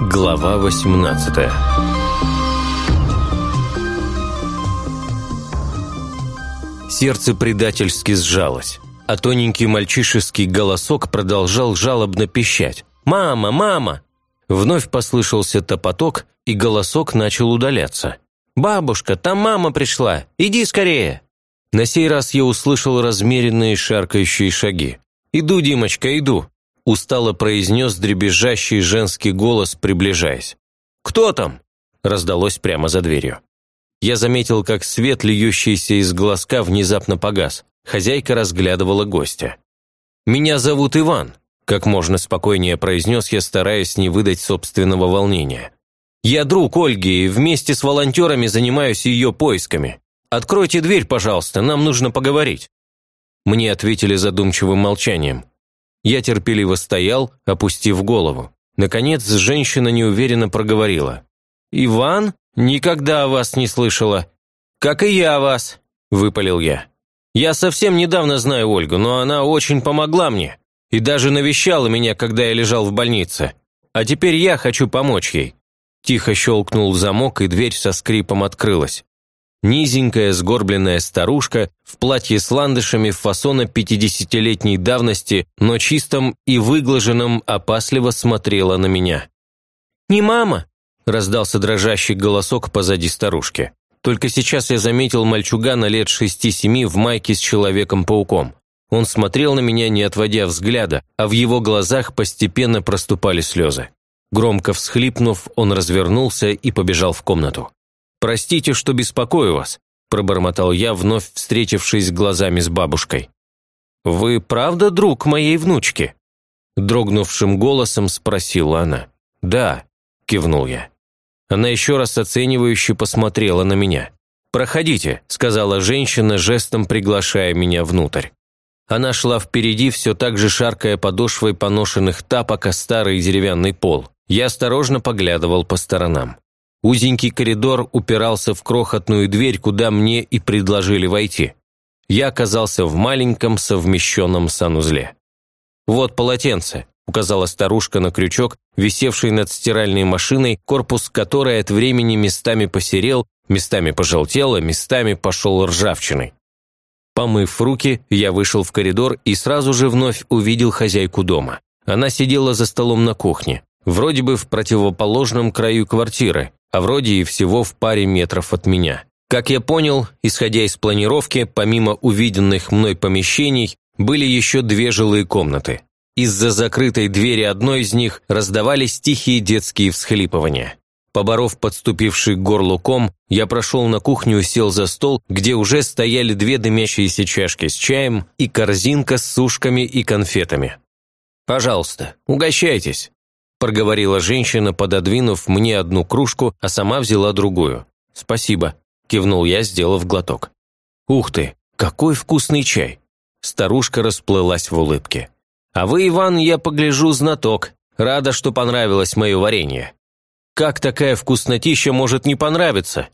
Глава 18 Сердце предательски сжалось, а тоненький мальчишеский голосок продолжал жалобно пищать. «Мама! Мама!» Вновь послышался топоток, и голосок начал удаляться. «Бабушка, там мама пришла! Иди скорее!» На сей раз я услышал размеренные шаркающие шаги. «Иду, Димочка, иду!» устало произнес дребезжащий женский голос, приближаясь. «Кто там?» – раздалось прямо за дверью. Я заметил, как свет, льющийся из глазка, внезапно погас. Хозяйка разглядывала гостя. «Меня зовут Иван», – как можно спокойнее произнес я, стараясь не выдать собственного волнения. «Я друг Ольги и вместе с волонтерами занимаюсь ее поисками. Откройте дверь, пожалуйста, нам нужно поговорить». Мне ответили задумчивым молчанием. Я терпеливо стоял, опустив голову. Наконец, женщина неуверенно проговорила. «Иван? Никогда о вас не слышала». «Как и я о вас», – выпалил я. «Я совсем недавно знаю Ольгу, но она очень помогла мне и даже навещала меня, когда я лежал в больнице. А теперь я хочу помочь ей». Тихо щелкнул замок, и дверь со скрипом открылась. Низенькая сгорбленная старушка в платье с ландышами фасона пятидесятилетней давности, но чистом и выглаженном опасливо смотрела на меня. «Не мама!» – раздался дрожащий голосок позади старушки. Только сейчас я заметил мальчугана лет шести-семи в майке с Человеком-пауком. Он смотрел на меня, не отводя взгляда, а в его глазах постепенно проступали слезы. Громко всхлипнув, он развернулся и побежал в комнату. «Простите, что беспокою вас», – пробормотал я, вновь встретившись глазами с бабушкой. «Вы правда друг моей внучки?» Дрогнувшим голосом спросила она. «Да», – кивнул я. Она еще раз оценивающе посмотрела на меня. «Проходите», – сказала женщина, жестом приглашая меня внутрь. Она шла впереди, все так же шаркая подошвой поношенных тапок о старый деревянный пол. Я осторожно поглядывал по сторонам. Узенький коридор упирался в крохотную дверь, куда мне и предложили войти. Я оказался в маленьком совмещенном санузле. «Вот полотенце», – указала старушка на крючок, висевший над стиральной машиной, корпус которой от времени местами посерел, местами пожелтел, а местами пошел ржавчиной. Помыв руки, я вышел в коридор и сразу же вновь увидел хозяйку дома. Она сидела за столом на кухне, вроде бы в противоположном краю квартиры, а вроде и всего в паре метров от меня. Как я понял, исходя из планировки, помимо увиденных мной помещений, были еще две жилые комнаты. Из-за закрытой двери одной из них раздавались тихие детские всхлипывания. Поборов подступивший к горлу ком, я прошел на кухню и сел за стол, где уже стояли две дымящиеся чашки с чаем и корзинка с сушками и конфетами. «Пожалуйста, угощайтесь», – проговорила женщина, пододвинув мне одну кружку, а сама взяла другую. «Спасибо», – кивнул я, сделав глоток. «Ух ты, какой вкусный чай!» Старушка расплылась в улыбке. «А вы, Иван, я погляжу, знаток. Рада, что понравилось мое варенье. Как такая вкуснотища может не понравиться?»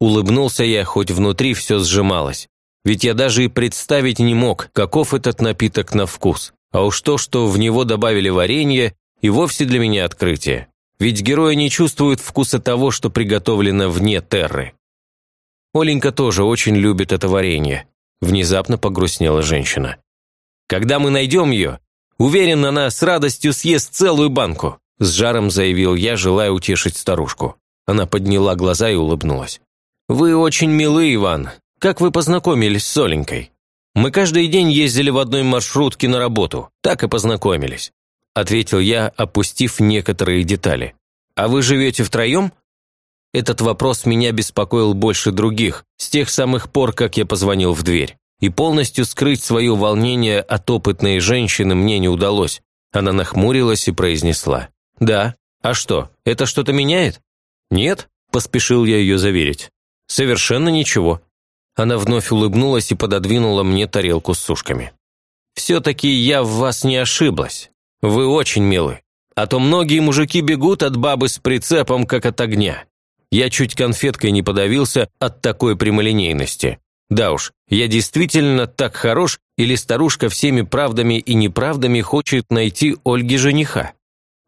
Улыбнулся я, хоть внутри все сжималось. Ведь я даже и представить не мог, каков этот напиток на вкус. А уж то, что в него добавили варенье, и вовсе для меня открытие. Ведь герои не чувствуют вкуса того, что приготовлено вне терры. Оленька тоже очень любит это варенье. Внезапно погрустнела женщина. Когда мы найдем ее, уверен, она с радостью съест целую банку. С жаром заявил я, желая утешить старушку. Она подняла глаза и улыбнулась. «Вы очень милы, Иван. Как вы познакомились с Оленькой?» «Мы каждый день ездили в одной маршрутке на работу. Так и познакомились ответил я, опустив некоторые детали. «А вы живете втроем?» Этот вопрос меня беспокоил больше других, с тех самых пор, как я позвонил в дверь. И полностью скрыть свое волнение от опытной женщины мне не удалось. Она нахмурилась и произнесла. «Да. А что, это что-то меняет?» «Нет», – поспешил я ее заверить. «Совершенно ничего». Она вновь улыбнулась и пододвинула мне тарелку с сушками. «Все-таки я в вас не ошиблась. Вы очень милы. А то многие мужики бегут от бабы с прицепом, как от огня. Я чуть конфеткой не подавился от такой прямолинейности. Да уж, я действительно так хорош, Или старушка всеми правдами и неправдами хочет найти Ольге жениха?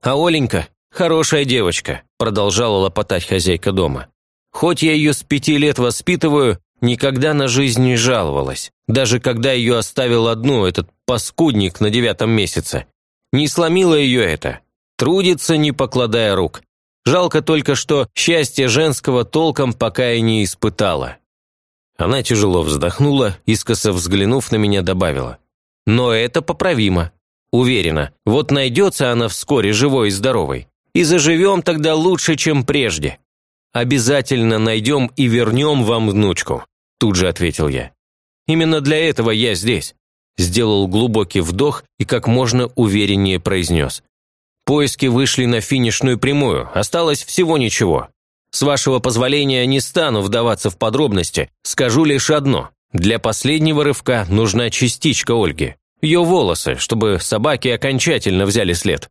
А Оленька – хорошая девочка, продолжала лопотать хозяйка дома. Хоть я ее с пяти лет воспитываю, никогда на жизнь не жаловалась. Даже когда ее оставил одну этот паскудник на девятом месяце. Не сломило ее это. Трудится, не покладая рук. Жалко только, что счастье женского толком пока и не испытала. Она тяжело вздохнула, искоса взглянув на меня, добавила. «Но это поправимо. Уверена, вот найдется она вскоре живой и здоровой. И заживем тогда лучше, чем прежде. Обязательно найдем и вернем вам внучку», тут же ответил я. «Именно для этого я здесь». Сделал глубокий вдох и как можно увереннее произнес. Поиски вышли на финишную прямую, осталось всего ничего. С вашего позволения не стану вдаваться в подробности, скажу лишь одно. Для последнего рывка нужна частичка Ольги. Ее волосы, чтобы собаки окончательно взяли след.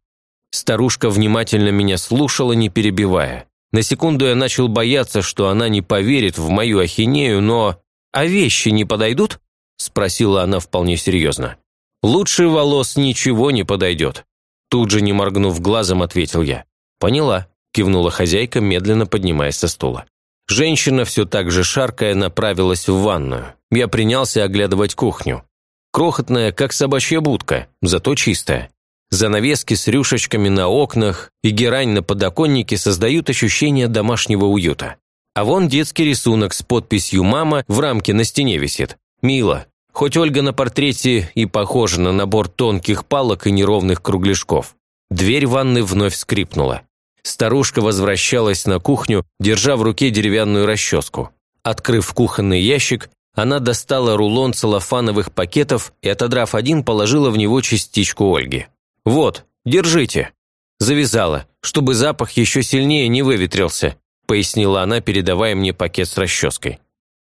Старушка внимательно меня слушала, не перебивая. На секунду я начал бояться, что она не поверит в мою ахинею, но... «А вещи не подойдут?» – спросила она вполне серьезно. «Лучше волос ничего не подойдет», – тут же, не моргнув глазом, ответил я. «Поняла», – кивнула хозяйка, медленно поднимаясь со стула. Женщина, все так же шаркая, направилась в ванную. Я принялся оглядывать кухню. Крохотная, как собачья будка, зато чистая. Занавески с рюшечками на окнах и герань на подоконнике создают ощущение домашнего уюта. А вон детский рисунок с подписью «Мама» в рамке на стене висит. Мило. Хоть Ольга на портрете и похожа на набор тонких палок и неровных кругляшков. Дверь ванны вновь скрипнула. Старушка возвращалась на кухню, держа в руке деревянную расческу. Открыв кухонный ящик, она достала рулон целлофановых пакетов и, отодрав один, положила в него частичку Ольги. «Вот, держите». Завязала, чтобы запах еще сильнее не выветрился, пояснила она, передавая мне пакет с расческой.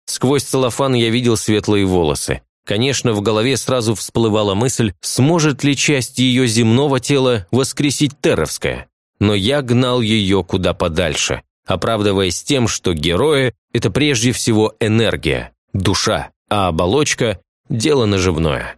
Сквозь целлофан я видел светлые волосы. Конечно, в голове сразу всплывала мысль, сможет ли часть ее земного тела воскресить Терровская. Но я гнал ее куда подальше, оправдываясь тем, что герои – это прежде всего энергия, душа, а оболочка – дело наживное.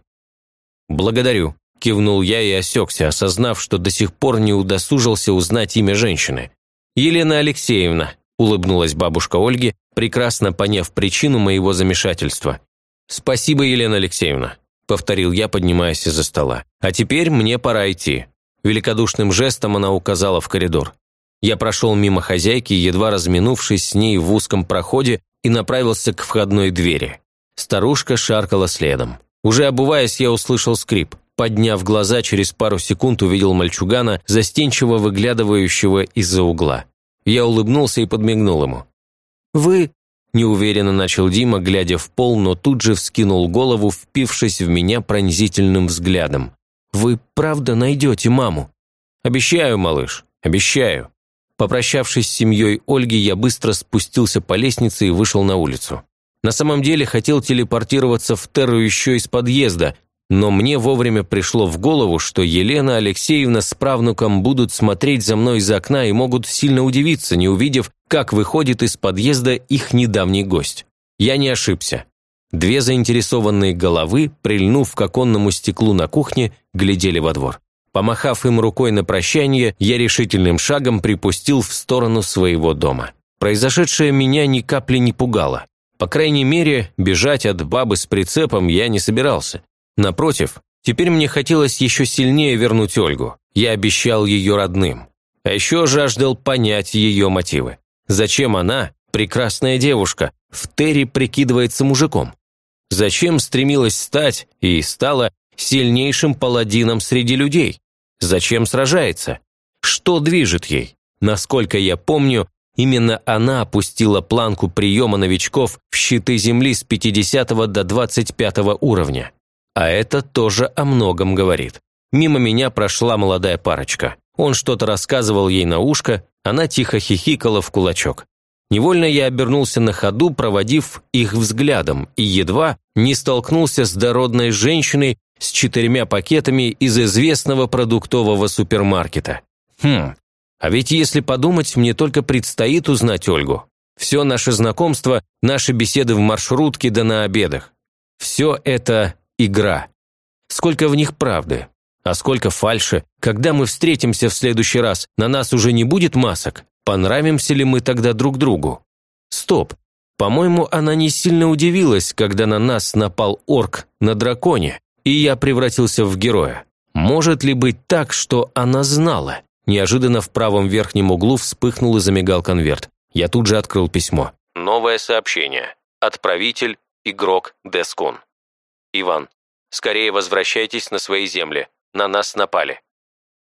«Благодарю», – кивнул я и осекся, осознав, что до сих пор не удосужился узнать имя женщины. «Елена Алексеевна», – улыбнулась бабушка Ольги, прекрасно поняв причину моего замешательства. «Спасибо, Елена Алексеевна», – повторил я, поднимаясь из-за стола. «А теперь мне пора идти. Великодушным жестом она указала в коридор. Я прошел мимо хозяйки, едва разминувшись с ней в узком проходе, и направился к входной двери. Старушка шаркала следом. Уже обуваясь, я услышал скрип. Подняв глаза, через пару секунд увидел мальчугана, застенчиво выглядывающего из-за угла. Я улыбнулся и подмигнул ему. «Вы...» – неуверенно начал Дима, глядя в пол, но тут же вскинул голову, впившись в меня пронзительным взглядом. Вы правда найдете маму?» «Обещаю, малыш, обещаю». Попрощавшись с семьей Ольги, я быстро спустился по лестнице и вышел на улицу. На самом деле хотел телепортироваться в Терру еще из подъезда, но мне вовремя пришло в голову, что Елена Алексеевна с правнуком будут смотреть за мной из окна и могут сильно удивиться, не увидев, как выходит из подъезда их недавний гость. Я не ошибся. Две заинтересованные головы, прильнув к оконному стеклу на кухне, глядели во двор. Помахав им рукой на прощание, я решительным шагом припустил в сторону своего дома. Произошедшее меня ни капли не пугало. По крайней мере, бежать от бабы с прицепом я не собирался. Напротив, теперь мне хотелось еще сильнее вернуть Ольгу. Я обещал ее родным. А еще жаждал понять ее мотивы. Зачем она, прекрасная девушка, в Терри прикидывается мужиком? Зачем стремилась стать и стала сильнейшим паладином среди людей? Зачем сражается? Что движет ей? Насколько я помню, именно она опустила планку приема новичков в щиты Земли с 50 до 25 уровня. А это тоже о многом говорит. Мимо меня прошла молодая парочка. Он что-то рассказывал ей на ушко, она тихо хихикала в кулачок. Невольно я обернулся на ходу, проводив их взглядом, и едва не столкнулся с дородной женщиной с четырьмя пакетами из известного продуктового супермаркета. Хм, а ведь если подумать, мне только предстоит узнать Ольгу. Все наше знакомство, наши беседы в маршрутке да на обедах. Все это игра. Сколько в них правды, а сколько фальши. Когда мы встретимся в следующий раз, на нас уже не будет масок. Понравимся ли мы тогда друг другу? Стоп. По-моему, она не сильно удивилась, когда на нас напал орк на драконе, и я превратился в героя. Может ли быть так, что она знала? Неожиданно в правом верхнем углу вспыхнул и замигал конверт. Я тут же открыл письмо. Новое сообщение. Отправитель – игрок Дескун. Иван, скорее возвращайтесь на свои земли. На нас напали.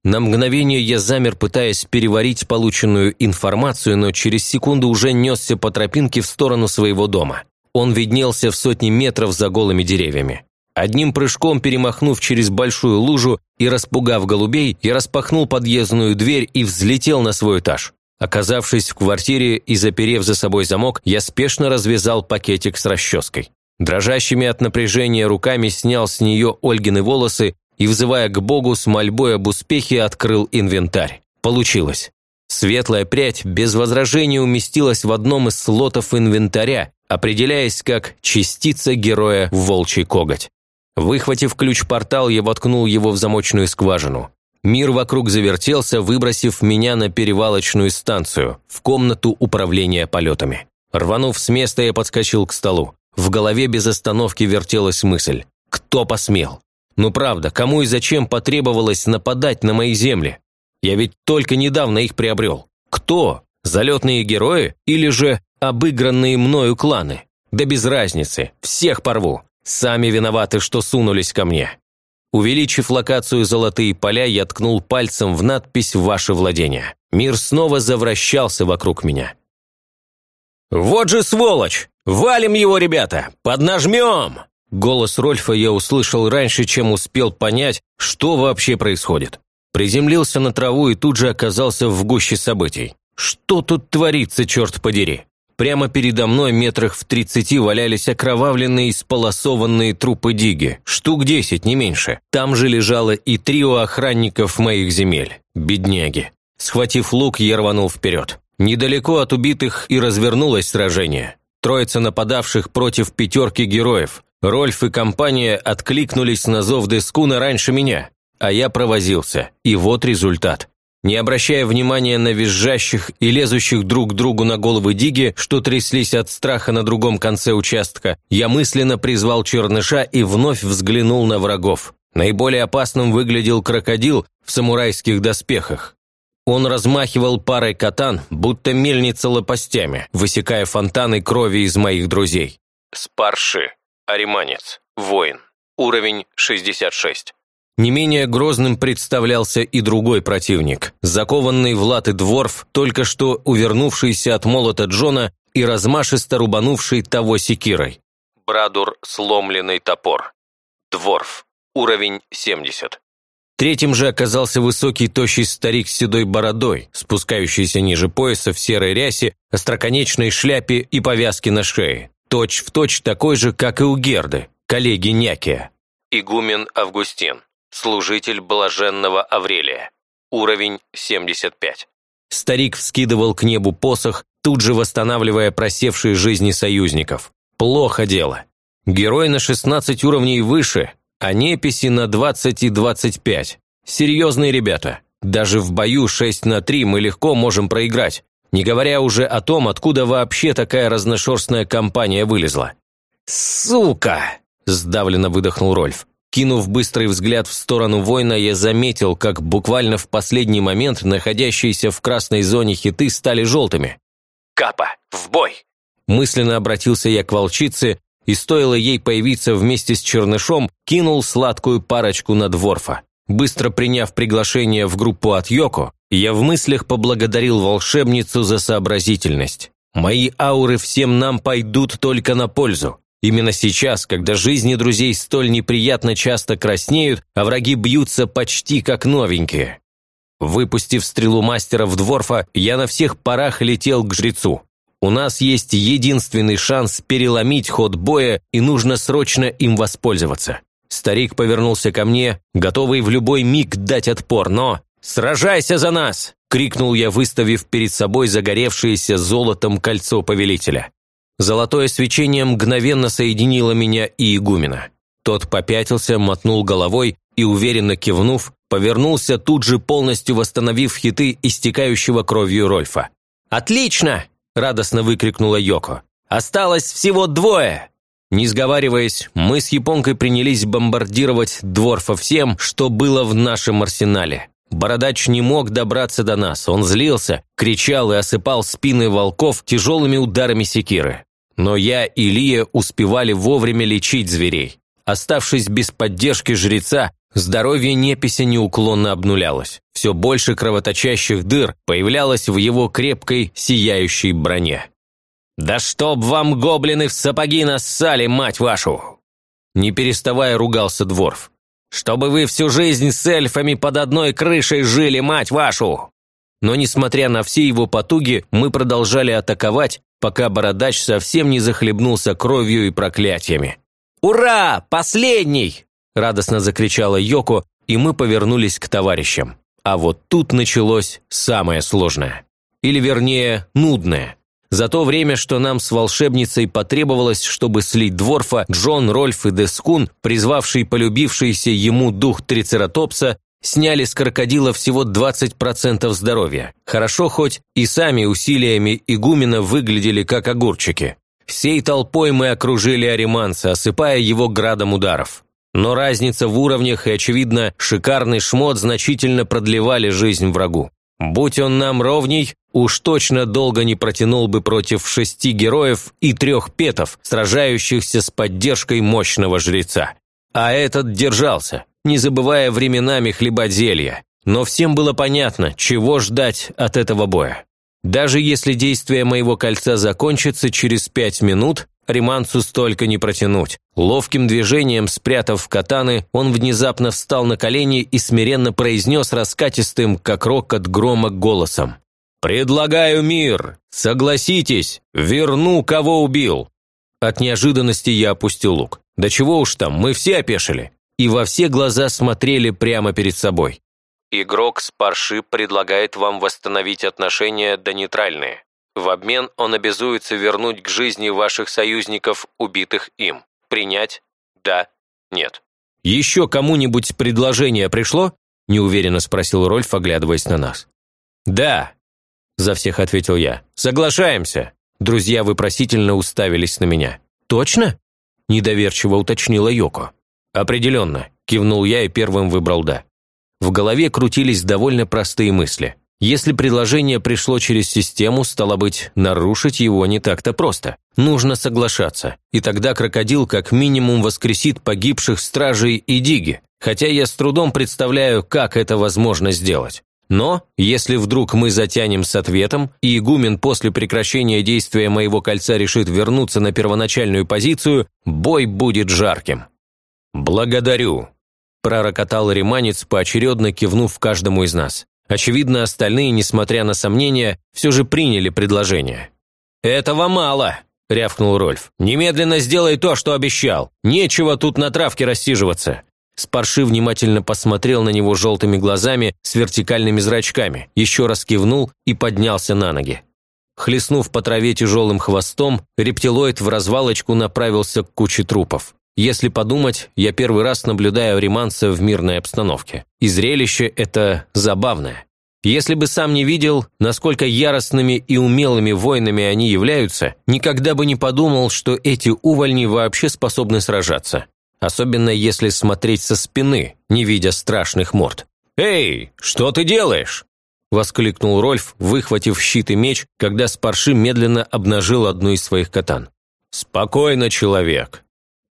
На мгновение я замер, пытаясь переварить полученную информацию, но через секунду уже несся по тропинке в сторону своего дома. Он виднелся в сотни метров за голыми деревьями. Одним прыжком перемахнув через большую лужу и распугав голубей, я распахнул подъездную дверь и взлетел на свой этаж. Оказавшись в квартире и заперев за собой замок, я спешно развязал пакетик с расческой. Дрожащими от напряжения руками снял с нее Ольгины волосы и, взывая к Богу с мольбой об успехе, открыл инвентарь. Получилось. Светлая прядь без возражения уместилась в одном из слотов инвентаря, определяясь как частица героя волчий коготь. Выхватив ключ-портал, я воткнул его в замочную скважину. Мир вокруг завертелся, выбросив меня на перевалочную станцию, в комнату управления полетами. Рванув с места, я подскочил к столу. В голове без остановки вертелась мысль. Кто посмел? Ну правда, кому и зачем потребовалось нападать на мои земли? Я ведь только недавно их приобрел. Кто? Залетные герои или же обыгранные мною кланы? Да без разницы, всех порву. Сами виноваты, что сунулись ко мне. Увеличив локацию «Золотые поля», я ткнул пальцем в надпись «Ваше владение». Мир снова завращался вокруг меня. «Вот же сволочь! Валим его, ребята! Поднажмем!» Голос Рольфа я услышал раньше, чем успел понять, что вообще происходит. Приземлился на траву и тут же оказался в гуще событий. Что тут творится, черт подери? Прямо передо мной метрах в тридцати валялись окровавленные сполосованные трупы Диги, штук десять, не меньше. Там же лежало и трио охранников моих земель, бедняги. Схватив лук, я рванул вперед. Недалеко от убитых и развернулось сражение. Троица нападавших против пятерки героев. Рольф и компания откликнулись на зов Дескуна раньше меня, а я провозился. И вот результат. Не обращая внимания на визжащих и лезущих друг к другу на головы диги, что тряслись от страха на другом конце участка, я мысленно призвал черныша и вновь взглянул на врагов. Наиболее опасным выглядел крокодил в самурайских доспехах. Он размахивал парой катан, будто мельница лопастями, высекая фонтаны крови из моих друзей. Спарши. Ариманец. Воин. Уровень 66. Не менее грозным представлялся и другой противник, закованный в латы дворф, только что увернувшийся от молота Джона и размашисто рубанувший того секирой. Брадур – сломленный топор. Дворф. Уровень 70. Третьим же оказался высокий тощий старик с седой бородой, спускающийся ниже пояса в серой рясе, остроконечной шляпе и повязке на шее. Точь в точь такой же, как и у Герды, коллеги Някия. Игумен Августин служитель блаженного Аврелия. Уровень 75. Старик вскидывал к небу посох, тут же восстанавливая просевшие жизни союзников. Плохо дело. Герой на 16 уровней выше, а неписи на 20 и 25. Серьезные ребята. Даже в бою 6 на 3 мы легко можем проиграть, не говоря уже о том, откуда вообще такая разношерстная компания вылезла. «Сука!» – сдавленно выдохнул Рольф. Кинув быстрый взгляд в сторону воина, я заметил, как буквально в последний момент находящиеся в красной зоне хиты стали желтыми. «Капа, в бой!» Мысленно обратился я к волчице, и стоило ей появиться вместе с чернышом, кинул сладкую парочку на дворфа. Быстро приняв приглашение в группу от Йоко, я в мыслях поблагодарил волшебницу за сообразительность. Мои ауры всем нам пойдут только на пользу. Именно сейчас, когда жизни друзей столь неприятно часто краснеют, а враги бьются почти как новенькие. Выпустив стрелу мастера в дворфа, я на всех парах летел к жрецу. У нас есть единственный шанс переломить ход боя, и нужно срочно им воспользоваться. Старик повернулся ко мне, готовый в любой миг дать отпор, но... «Сражайся за нас!» – крикнул я, выставив перед собой загоревшееся золотом кольцо повелителя. Золотое свечение мгновенно соединило меня и игумена. Тот попятился, мотнул головой и, уверенно кивнув, повернулся тут же, полностью восстановив хиты истекающего кровью Рольфа. «Отлично!» – радостно выкрикнула Йоко. «Осталось всего двое!» Не сговариваясь, мы с японкой принялись бомбардировать дворфа всем, что было в нашем арсенале. Бородач не мог добраться до нас, он злился, кричал и осыпал спины волков тяжелыми ударами секиры. Но я и Лия успевали вовремя лечить зверей. Оставшись без поддержки жреца, здоровье непися неуклонно обнулялось. Все больше кровоточащих дыр появлялось в его крепкой, сияющей броне. «Да чтоб вам гоблины в сапоги нассали, мать вашу!» Не переставая ругался Дворф. «Чтобы вы всю жизнь с эльфами под одной крышей жили, мать вашу!» Но, несмотря на все его потуги, мы продолжали атаковать, пока бородач совсем не захлебнулся кровью и проклятиями. «Ура! Последний!» – радостно закричала Йоко, и мы повернулись к товарищам. А вот тут началось самое сложное. Или вернее, нудное. За то время, что нам с волшебницей потребовалось, чтобы слить Дворфа, Джон, Рольф и Дескун, призвавший полюбившийся ему дух Трицератопса, сняли с крокодила всего 20% здоровья. Хорошо хоть и сами усилиями игумена выглядели как огурчики. Всей толпой мы окружили Ариманца, осыпая его градом ударов. Но разница в уровнях и, очевидно, шикарный шмот значительно продлевали жизнь врагу. Будь он нам ровней, уж точно долго не протянул бы против шести героев и трех петов, сражающихся с поддержкой мощного жреца. А этот держался, не забывая временами хлебать. Но всем было понятно, чего ждать от этого боя. Даже если действие моего кольца закончится через пять минут, Риманцу столько не протянуть. Ловким движением, спрятав катаны, он внезапно встал на колени и смиренно произнес раскатистым, как рокот грома, голосом. «Предлагаю мир! Согласитесь! Верну, кого убил!» От неожиданности я опустил лук. Да чего уж там, мы все опешили. И во все глаза смотрели прямо перед собой. Игрок с парши предлагает вам восстановить отношения до нейтральные. В обмен он обязуется вернуть к жизни ваших союзников, убитых им. Принять? Да? Нет. «Еще кому-нибудь предложение пришло?» – неуверенно спросил Рольф, оглядываясь на нас. «Да», – за всех ответил я. «Соглашаемся». Друзья вопросительно уставились на меня. «Точно?» – недоверчиво уточнила Йоко. «Определенно», – кивнул я и первым выбрал «да». В голове крутились довольно простые мысли. Если предложение пришло через систему, стало быть, нарушить его не так-то просто. Нужно соглашаться. И тогда крокодил как минимум воскресит погибших стражей и диги. Хотя я с трудом представляю, как это возможно сделать. Но, если вдруг мы затянем с ответом, и игумен после прекращения действия моего кольца решит вернуться на первоначальную позицию, бой будет жарким. «Благодарю», – пророкотал реманец, поочередно кивнув каждому из нас. Очевидно, остальные, несмотря на сомнения, все же приняли предложение. «Этого мало!» – рявкнул Рольф. «Немедленно сделай то, что обещал. Нечего тут на травке рассиживаться». Спарши внимательно посмотрел на него желтыми глазами с вертикальными зрачками, еще раз кивнул и поднялся на ноги. Хлестнув по траве тяжелым хвостом, рептилоид в развалочку направился к куче трупов. Если подумать, я первый раз наблюдаю риманца в мирной обстановке. И зрелище это забавное. Если бы сам не видел, насколько яростными и умелыми воинами они являются, никогда бы не подумал, что эти увольни вообще способны сражаться. Особенно если смотреть со спины, не видя страшных морд. «Эй, что ты делаешь?» – воскликнул Рольф, выхватив щит и меч, когда Спарши медленно обнажил одну из своих катан. «Спокойно, человек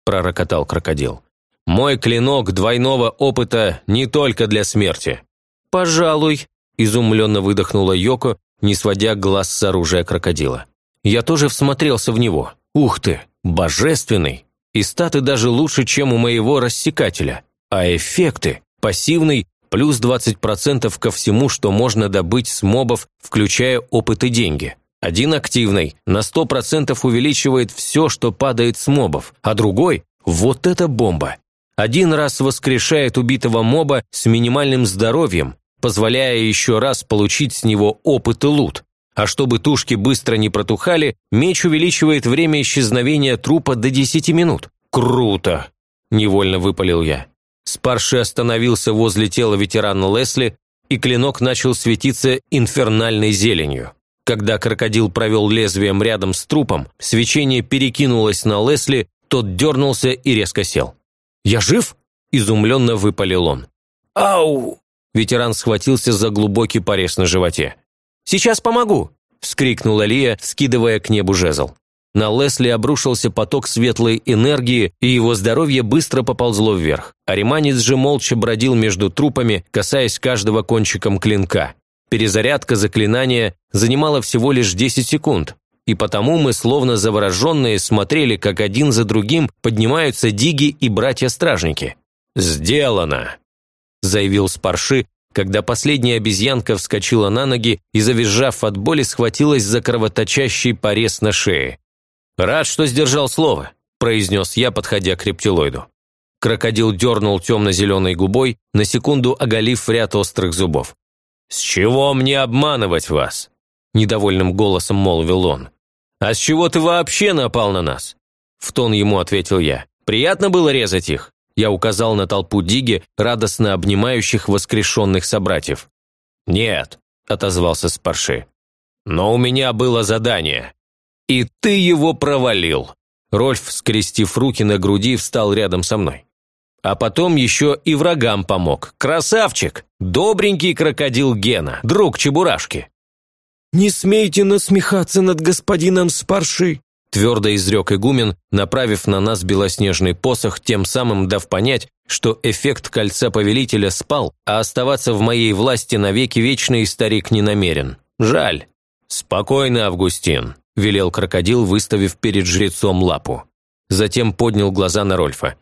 пророкотал крокодил. «Мой клинок двойного опыта не только для смерти». «Пожалуй», – изумленно выдохнула Йоко, не сводя глаз с оружия крокодила. Я тоже всмотрелся в него. Ух ты, божественный! И статы даже лучше, чем у моего рассекателя. А эффекты? Пассивный плюс 20% ко всему, что можно добыть с мобов, включая опыт и деньги. Один активный, на 100% увеличивает все, что падает с мобов, а другой – вот эта бомба. Один раз воскрешает убитого моба с минимальным здоровьем, позволяя еще раз получить с него опыт и лут. А чтобы тушки быстро не протухали, меч увеличивает время исчезновения трупа до 10 минут. Круто! невольно выпалил я. Спарши остановился возле тела ветерана Лесли, и клинок начал светиться инфернальной зеленью. Когда крокодил провел лезвием рядом с трупом, свечение перекинулось на Лесли, тот дернулся и резко сел. «Я жив?» – изумленно выпалил он. «Ау!» – ветеран схватился за глубокий порез на животе. «Сейчас помогу!» – вскрикнула Лия, скидывая к небу жезл. На Лесли обрушился поток светлой энергии, и его здоровье быстро поползло вверх. Ариманец же молча бродил между трупами, касаясь каждого кончиком клинка. Перезарядка заклинания занимала всего лишь 10 секунд, и потому мы, словно завороженные, смотрели, как один за другим поднимаются диги и братья-стражники. «Сделано!» – заявил Спарши, когда последняя обезьянка вскочила на ноги и, завизжав от боли, схватилась за кровоточащий порез на шее. «Рад, что сдержал слово», – произнес я, подходя к рептилоиду. Крокодил дернул темно-зеленой губой, на секунду оголив ряд острых зубов. «С чего мне обманывать вас?» – недовольным голосом молвил он. «А с чего ты вообще напал на нас?» В тон ему ответил я. «Приятно было резать их?» Я указал на толпу Диги, радостно обнимающих воскрешенных собратьев. «Нет», – отозвался Спарши. «Но у меня было задание. «И ты его провалил!» Рольф, скрестив руки на груди, встал рядом со мной. А потом еще и врагам помог. Красавчик! Добренький крокодил Гена, друг Чебурашки. «Не смейте насмехаться над господином Спарши!» твердо изрек игумен, направив на нас белоснежный посох, тем самым дав понять, что эффект кольца повелителя спал, а оставаться в моей власти навеки вечный старик не намерен. Жаль. Спокойно, Августин. – велел крокодил, выставив перед жрецом лапу. Затем поднял глаза на Рольфа.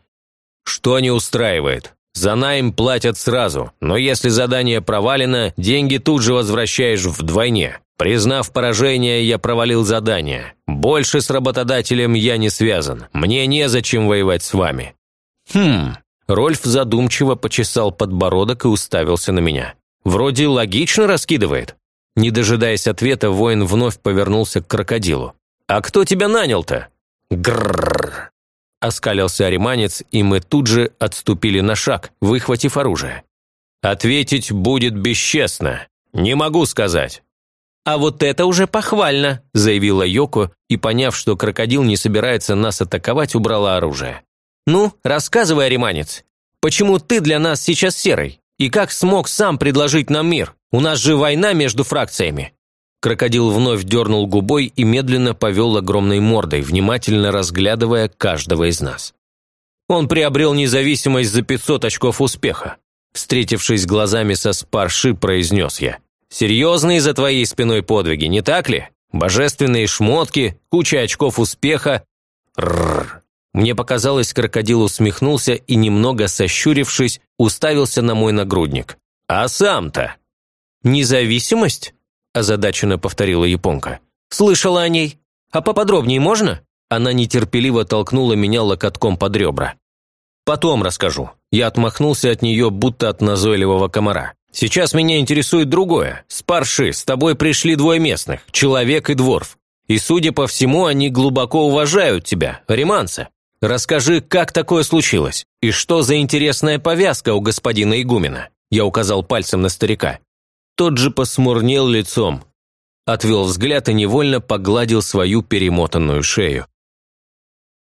«Что не устраивает? За найм платят сразу, но если задание провалено, деньги тут же возвращаешь вдвойне. Признав поражение, я провалил задание. Больше с работодателем я не связан. Мне незачем воевать с вами». «Хм...» Рольф задумчиво почесал подбородок и уставился на меня. «Вроде логично раскидывает». Не дожидаясь ответа, воин вновь повернулся к крокодилу. «А кто тебя нанял-то?» «Грррр!» Оскалился ариманец, и мы тут же отступили на шаг, выхватив оружие. «Ответить будет бесчестно. Не могу сказать». «А вот это уже похвально», – заявила Йоко, и, поняв, что крокодил не собирается нас атаковать, убрала оружие. «Ну, рассказывай, ариманец, почему ты для нас сейчас серый? И как смог сам предложить нам мир?» У нас же война между фракциями». Крокодил вновь дернул губой и медленно повел огромной мордой, внимательно разглядывая каждого из нас. Он приобрел независимость за 500 очков успеха. Встретившись глазами со спарши, произнес я. «Серьезные за твоей спиной подвиги, не так ли? Божественные шмотки, куча очков успеха. Рррр. Мне показалось, крокодил усмехнулся и, немного сощурившись, уставился на мой нагрудник. «А сам-то?» «Независимость?» – озадаченно повторила японка. «Слышала о ней. А поподробнее можно?» Она нетерпеливо толкнула меня локотком под ребра. «Потом расскажу». Я отмахнулся от нее, будто от назойливого комара. «Сейчас меня интересует другое. Спарши, с тобой пришли двое местных, человек и дворф. И, судя по всему, они глубоко уважают тебя, риманца. Расскажи, как такое случилось? И что за интересная повязка у господина игумена?» Я указал пальцем на старика. Тот же посмурнел лицом, отвел взгляд и невольно погладил свою перемотанную шею.